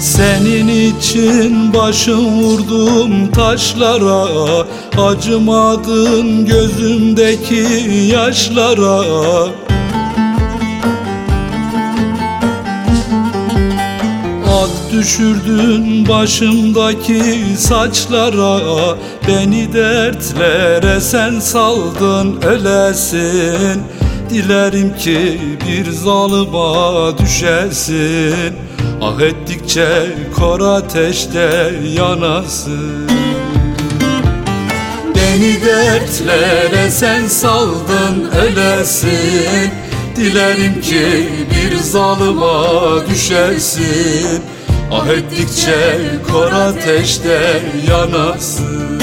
Senin için başım vurdum taşlara Acımadın gözümdeki yaşlara. Ak düşürdün başımdaki saçlara Beni dertlere sen saldın ölesin Dilerim ki bir zalıma düşesin Ah ettikçe kor ateşte yanasın. Beni dertlere sen saldın ölesin. Dilerim ki bir zalıma düşesin Ah ettikçe kor ateşte yanasın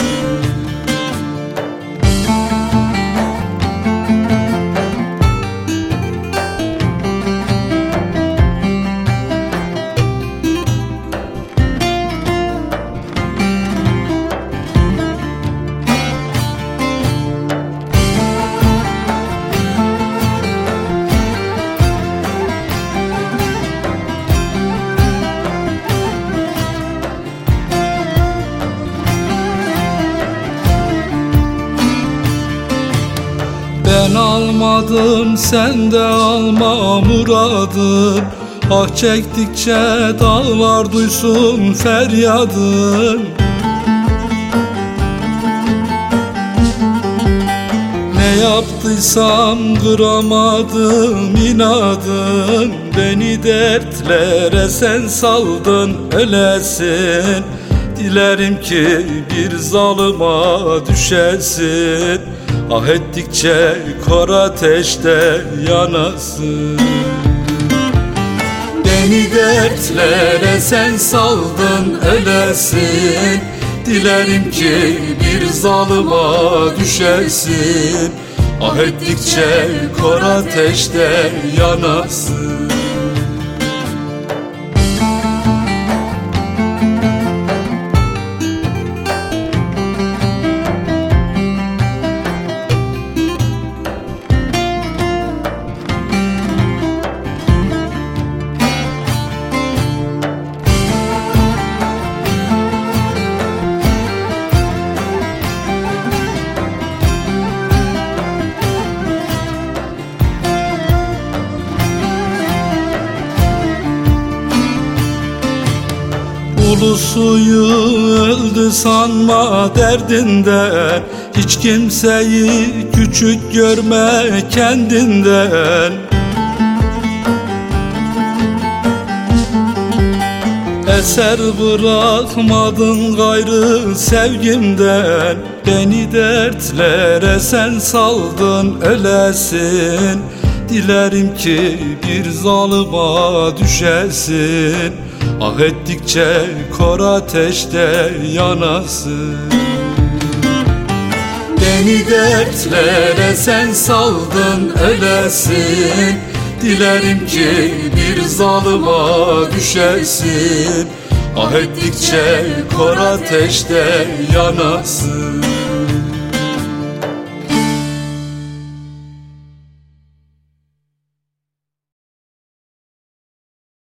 almadım sen de alma muradım Ah çektikçe dağlar duysun feryadın Ne yaptıysam kıramadım inadın. Beni dertlere sen saldın ölesin. Dilerim ki bir zalıma düşesin Ah ettikçe kor ateşte yanasın. Beni dertlere sen saldın ölesin. Dilerim ki bir zalıma düşesin Ah ettikçe kor ateşte yanasın Ulu suyu öldü sanma derdinden Hiç kimseyi küçük görme kendinden Eser bırakmadın gayrı sevgimden. Beni dertlere sen saldın ölesin Dilerim ki bir zalıma düşesin. Ah ettikçe kor ateşte yanasın. Beni dertlere sen saldın ölesin. Dilerim ki bir zalıma düşesin. Ah ettikçe kor ateşte yanasın